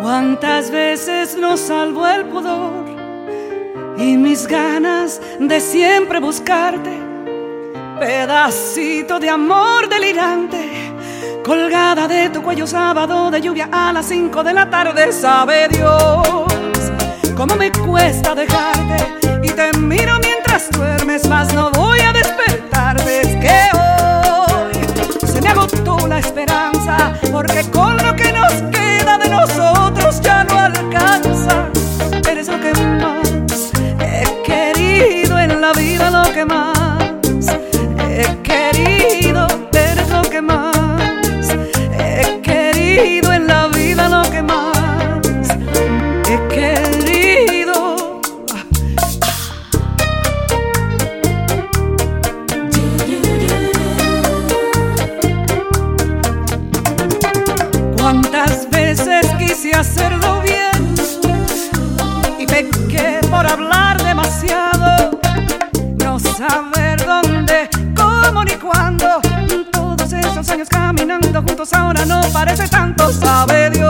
Cuántas veces nos salvó el pudor y mis ganas de siempre buscarte, pedacito de amor delirante, colgada de tu cuello sábado de lluvia a las 5 de la tarde, sabe Dios, cómo me cuesta dejarte y te miro mientras duermes. he querido, eres lo que más he querido en la vida, lo que más he querido. ¿Cuántas veces quise hacerlo bien? Y pequé por hablar demasiado. años caminando juntos ahora no parece tanto, sabe Dios.